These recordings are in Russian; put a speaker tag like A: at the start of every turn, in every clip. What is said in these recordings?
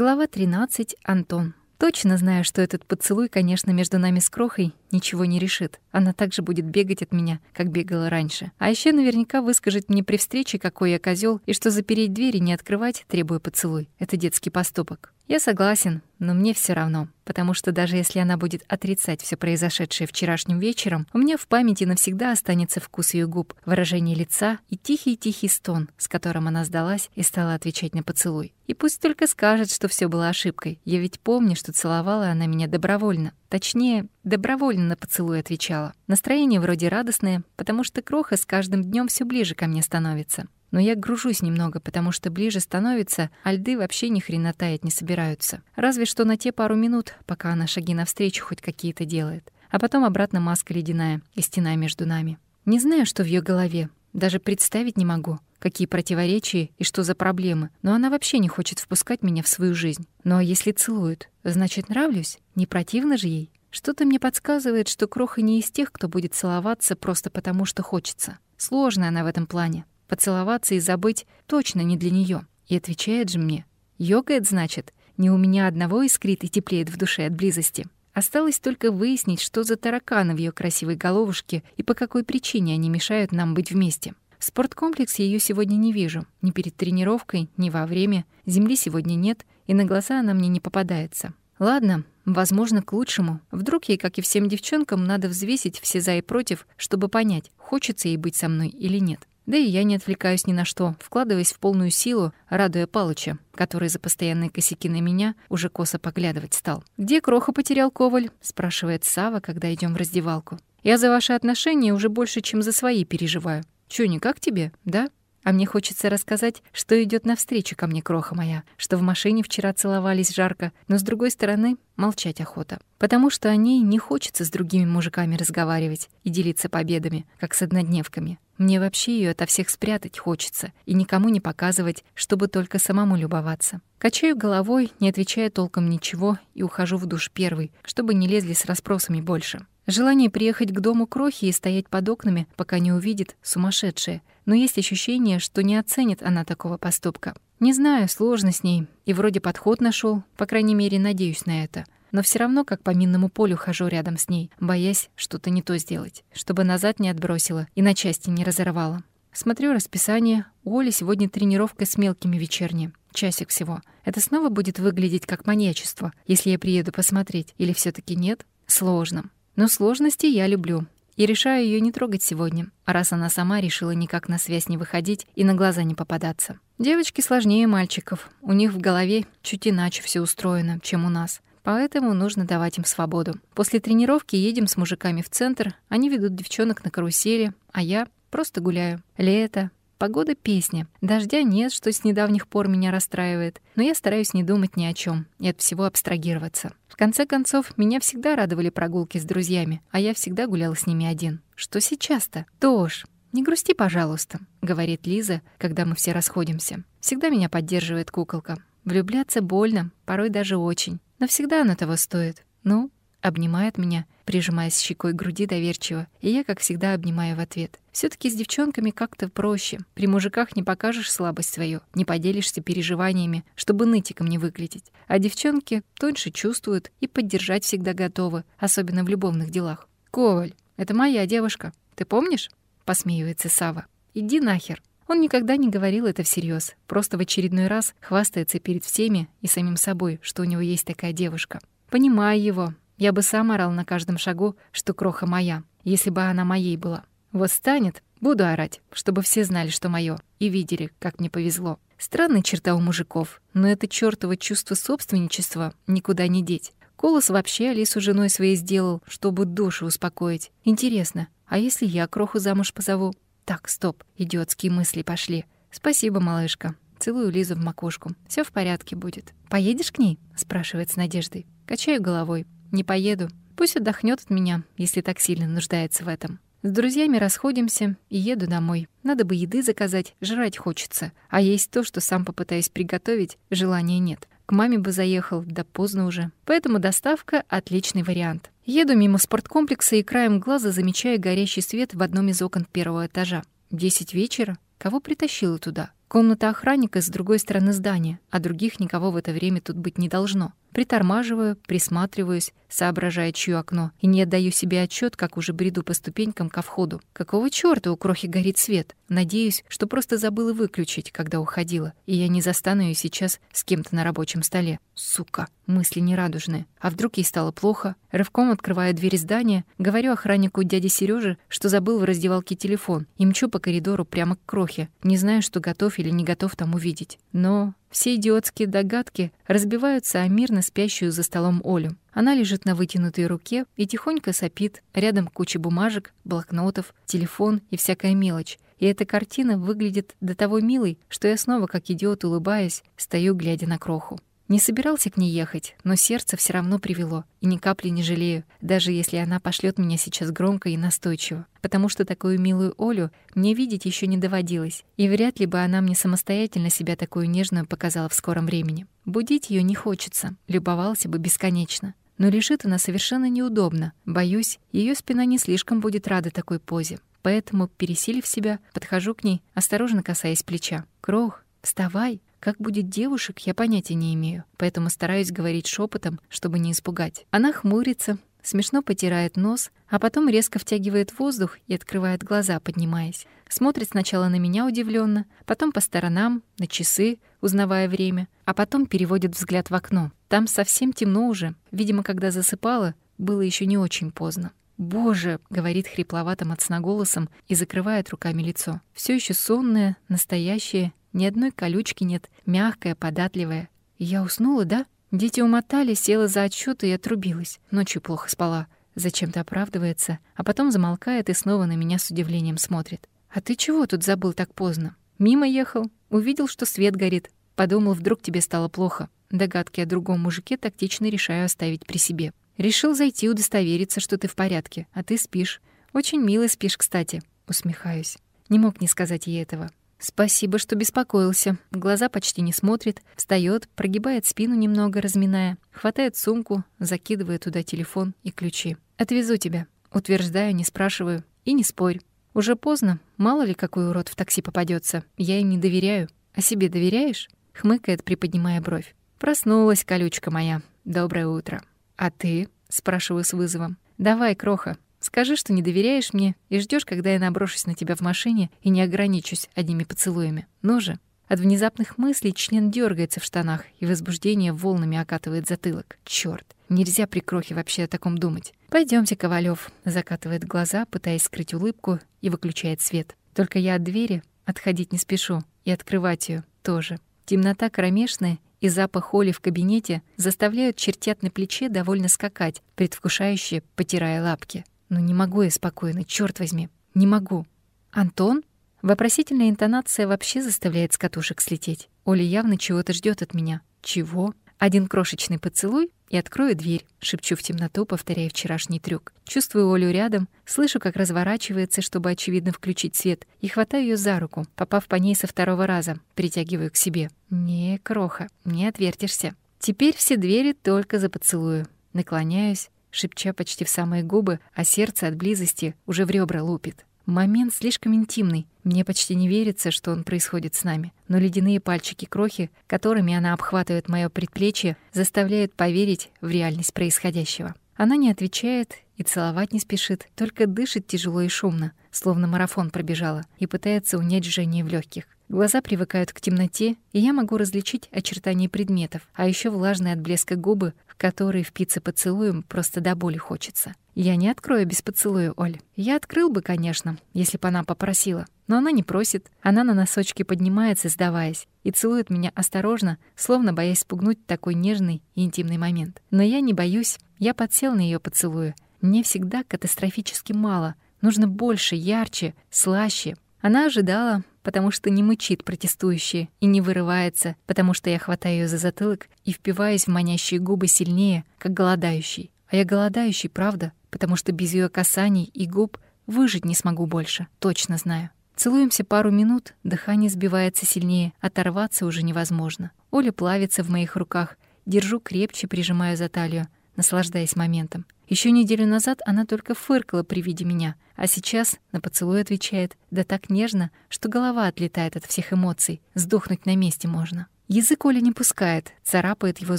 A: Глава 13. Антон. Точно знаю, что этот поцелуй, конечно, между нами с Крохой ничего не решит. Она также будет бегать от меня, как бегала раньше. А еще наверняка выскажет мне при встрече, какой я козел, и что запереть двери не открывать, требуя поцелуй. Это детский поступок. Я согласен, но мне все равно, потому что даже если она будет отрицать все произошедшее вчерашним вечером, у меня в памяти навсегда останется вкус ее губ, выражение лица и тихий-тихий стон, с которым она сдалась и стала отвечать на поцелуй. И пусть только скажет, что все было ошибкой. Я ведь помню, что целовала она меня добровольно. Точнее, добровольно на поцелуй отвечала. Настроение вроде радостное, потому что Кроха с каждым днем все ближе ко мне становится. Но я гружусь немного, потому что ближе становится, а льды вообще ни хрена таять не собираются. Разве что на те пару минут, пока она шаги навстречу хоть какие-то делает. А потом обратно маска ледяная и стена между нами. Не знаю, что в ее голове. Даже представить не могу, какие противоречия и что за проблемы. Но она вообще не хочет впускать меня в свою жизнь. Ну а если целует, значит, нравлюсь? Не противно же ей? Что-то мне подсказывает, что Кроха не из тех, кто будет целоваться просто потому, что хочется. Сложная она в этом плане. Поцеловаться и забыть точно не для нее. И отвечает же мне. Йогает, значит, не у меня одного искрит и теплеет в душе от близости. Осталось только выяснить, что за тараканы в ее красивой головушке и по какой причине они мешают нам быть вместе. В спорткомплексе ее сегодня не вижу. Ни перед тренировкой, ни во время. Земли сегодня нет, и на глаза она мне не попадается. Ладно, возможно, к лучшему. Вдруг ей, как и всем девчонкам, надо взвесить все за и против, чтобы понять, хочется ей быть со мной или нет. Да и я не отвлекаюсь ни на что, вкладываясь в полную силу, радуя Палыча, который за постоянные косяки на меня уже косо поглядывать стал. «Где Кроха потерял Коваль?» — спрашивает Сава, когда идем в раздевалку. «Я за ваши отношения уже больше, чем за свои переживаю. Чё, не как тебе, да?» А мне хочется рассказать, что идет навстречу ко мне кроха моя, что в машине вчера целовались жарко, но с другой стороны молчать охота. Потому что о ней не хочется с другими мужиками разговаривать и делиться победами, как с однодневками. Мне вообще ее ото всех спрятать хочется и никому не показывать, чтобы только самому любоваться. Качаю головой, не отвечая толком ничего, и ухожу в душ первый, чтобы не лезли с расспросами больше. Желание приехать к дому Крохи и стоять под окнами, пока не увидит, сумасшедшее. Но есть ощущение, что не оценит она такого поступка. Не знаю, сложно с ней. И вроде подход нашел, по крайней мере, надеюсь на это. Но все равно как по минному полю хожу рядом с ней, боясь что-то не то сделать, чтобы назад не отбросила и на части не разорвала. Смотрю расписание. У Оли сегодня тренировка с мелкими вечерняя. Часик всего. Это снова будет выглядеть как маньячество, если я приеду посмотреть, или все таки нет? Сложно. Но сложности я люблю. И решаю ее не трогать сегодня, раз она сама решила никак на связь не выходить и на глаза не попадаться. Девочки сложнее мальчиков. У них в голове чуть иначе все устроено, чем у нас. Поэтому нужно давать им свободу. После тренировки едем с мужиками в центр, они ведут девчонок на карусели, а я просто гуляю. Лето, Погода — песня. Дождя нет, что с недавних пор меня расстраивает. Но я стараюсь не думать ни о чем и от всего абстрагироваться. В конце концов, меня всегда радовали прогулки с друзьями, а я всегда гуляла с ними один. Что сейчас-то? Тош, «Не грусти, пожалуйста», — говорит Лиза, когда мы все расходимся. Всегда меня поддерживает куколка. Влюбляться больно, порой даже очень. Но всегда оно того стоит. Ну, обнимает меня, прижимаясь щекой к груди доверчиво, и я, как всегда, обнимаю в ответ. все таки с девчонками как-то проще. При мужиках не покажешь слабость свою, не поделишься переживаниями, чтобы нытиком не выглядеть. А девчонки тоньше чувствуют и поддержать всегда готовы, особенно в любовных делах. «Коваль, это моя девушка. Ты помнишь?» — посмеивается Сава. «Иди нахер». Он никогда не говорил это всерьез, просто в очередной раз хвастается перед всеми и самим собой, что у него есть такая девушка. Понимаю его, я бы сам орал на каждом шагу, что кроха моя, если бы она моей была. Вот станет, буду орать, чтобы все знали, что моё, и видели, как мне повезло. Странная черта у мужиков, но это чёртово чувство собственничества никуда не деть. Колос вообще Алису женой своей сделал, чтобы душу успокоить. Интересно, а если я кроху замуж позову? Так, стоп, идиотские мысли пошли. Спасибо, малышка. Целую Лизу в макушку. Все в порядке будет. «Поедешь к ней?» — спрашивает с надеждой. Качаю головой. Не поеду. Пусть отдохнет от меня, если так сильно нуждается в этом. С друзьями расходимся и еду домой. Надо бы еды заказать, жрать хочется. А есть то, что сам попытаюсь приготовить, желания нет. К маме бы заехал, да поздно уже. Поэтому доставка — отличный вариант. Еду мимо спорткомплекса и краем глаза замечаю горящий свет в одном из окон первого этажа. Десять вечера? Кого притащила туда? Комната охранника с другой стороны здания, а других никого в это время тут быть не должно. Притормаживаю, присматриваюсь, соображая, чье окно, и не отдаю себе отчет, как уже бреду по ступенькам ко входу. Какого чёрта у крохи горит свет? Надеюсь, что просто забыла выключить, когда уходила, и я не застану ее сейчас с кем-то на рабочем столе. Сука, мысли нерадужные. А вдруг ей стало плохо? Рывком открываю дверь здания, говорю охраннику дяде Сереже, что забыл в раздевалке телефон, и мчу по коридору прямо к крохе, не знаю, что готов или не готов там увидеть. Но все идиотские догадки разбиваются о мирно спящую за столом Олю. Она лежит на вытянутой руке и тихонько сопит. Рядом куча бумажек, блокнотов, телефон и всякая мелочь. И эта картина выглядит до того милой, что я снова, как идиот, улыбаясь, стою, глядя на кроху. Не собирался к ней ехать, но сердце все равно привело, и ни капли не жалею, даже если она пошлет меня сейчас громко и настойчиво, потому что такую милую Олю мне видеть еще не доводилось, и вряд ли бы она мне самостоятельно себя такую нежную показала в скором времени. Будить ее не хочется, любовался бы бесконечно. Но лежит она совершенно неудобно. Боюсь, ее спина не слишком будет рада такой позе. Поэтому, пересилив себя, подхожу к ней, осторожно касаясь плеча. «Крох, вставай!» Как будет девушек, я понятия не имею, поэтому стараюсь говорить шепотом, чтобы не испугать. Она хмурится, смешно потирает нос, а потом резко втягивает воздух и открывает глаза, поднимаясь. Смотрит сначала на меня удивленно, потом по сторонам, на часы, узнавая время, а потом переводит взгляд в окно. Там совсем темно уже. Видимо, когда засыпала, было еще не очень поздно. «Боже!» — говорит хрипловатым от сна голосом и закрывает руками лицо. Все еще сонное, настоящее ни одной колючки нет, мягкая, податливая. Я уснула, да? Дети умотали, села за отчёт и отрубилась. Ночью плохо спала. Зачем-то оправдывается, а потом замолкает и снова на меня с удивлением смотрит. «А ты чего тут забыл так поздно?» «Мимо ехал. Увидел, что свет горит. Подумал, вдруг тебе стало плохо. Догадки о другом мужике тактично решаю оставить при себе. Решил зайти удостовериться, что ты в порядке, а ты спишь. Очень мило спишь, кстати». Усмехаюсь. Не мог не сказать ей этого. Спасибо, что беспокоился. Глаза почти не смотрит, встает, прогибает спину немного, разминая, хватает сумку, закидывает туда телефон и ключи. Отвезу тебя. Утверждаю, не спрашиваю. И не спорь. Уже поздно, мало ли какой урод в такси попадется. Я им не доверяю. А себе доверяешь? Хмыкает, приподнимая бровь. Проснулась, колючка моя. Доброе утро. А ты? Спрашиваю с вызовом. Давай, кроха, Скажи, что не доверяешь мне и ждешь, когда я наброшусь на тебя в машине и не ограничусь одними поцелуями. Ну же. От внезапных мыслей член дергается в штанах, и возбуждение волнами окатывает затылок. Черт, нельзя при крохе вообще о таком думать. Пойдемте, Ковалев, закатывает глаза, пытаясь скрыть улыбку, и выключает свет. Только я от двери отходить не спешу, и открывать ее тоже. Темнота кромешная и запах Оли в кабинете заставляют чертят на плече довольно скакать, предвкушающе потирая лапки. Но не могу я спокойно, черт возьми, не могу. Антон? Вопросительная интонация вообще заставляет с катушек слететь. Оля явно чего-то ждет от меня. Чего? Один крошечный поцелуй и открою дверь. Шепчу в темноту, повторяя вчерашний трюк. Чувствую Олю рядом, слышу, как разворачивается, чтобы, очевидно, включить свет, и хватаю ее за руку, попав по ней со второго раза, притягиваю к себе. Не, кроха, не отвертишься. Теперь все двери только за поцелую. Наклоняюсь, шепча почти в самые губы, а сердце от близости уже в ребра лупит. Момент слишком интимный. Мне почти не верится, что он происходит с нами. Но ледяные пальчики крохи, которыми она обхватывает моё предплечье, заставляют поверить в реальность происходящего. Она не отвечает и целовать не спешит, только дышит тяжело и шумно, словно марафон пробежала, и пытается унять жжение в легких. Глаза привыкают к темноте, и я могу различить очертания предметов, а еще влажные от блеска губы, в которые впиться поцелуем просто до боли хочется. Я не открою без поцелуя, Оль. Я открыл бы, конечно, если бы она попросила. Но она не просит. Она на носочки поднимается, сдаваясь, и целует меня осторожно, словно боясь спугнуть такой нежный и интимный момент. Но я не боюсь. Я подсел на ее поцелуя. Мне всегда катастрофически мало. Нужно больше, ярче, слаще. Она ожидала, потому что не мычит протестующая и не вырывается, потому что я хватаю ее за затылок и впиваюсь в манящие губы сильнее, как голодающий. А я голодающий, правда, потому что без ее касаний и губ выжить не смогу больше, точно знаю. Целуемся пару минут, дыхание сбивается сильнее, оторваться уже невозможно. Оля плавится в моих руках, держу крепче, прижимаю за талию, наслаждаясь моментом. Еще неделю назад она только фыркала при виде меня, а сейчас на поцелуй отвечает, да так нежно, что голова отлетает от всех эмоций, сдохнуть на месте можно. Язык Оля не пускает, царапает его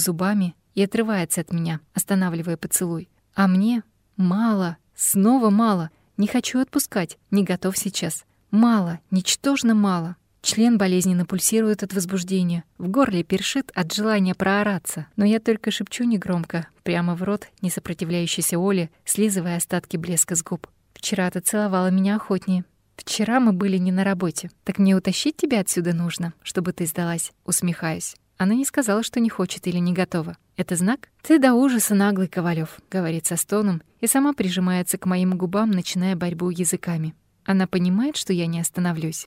A: зубами и отрывается от меня, останавливая поцелуй. А мне мало, снова мало. Не хочу отпускать, не готов сейчас. Мало, ничтожно мало. Член болезненно пульсирует от возбуждения, в горле першит от желания проораться, но я только шепчу негромко, прямо в рот, не сопротивляющейся Оле, слизывая остатки блеска с губ. «Вчера ты целовала меня охотнее. Вчера мы были не на работе. Так мне утащить тебя отсюда нужно, чтобы ты сдалась?» Усмехаюсь. Она не сказала, что не хочет или не готова. «Это знак?» «Ты до ужаса наглый, Ковалёв», — говорит со стоном, и сама прижимается к моим губам, начиная борьбу языками. Она понимает, что я не остановлюсь.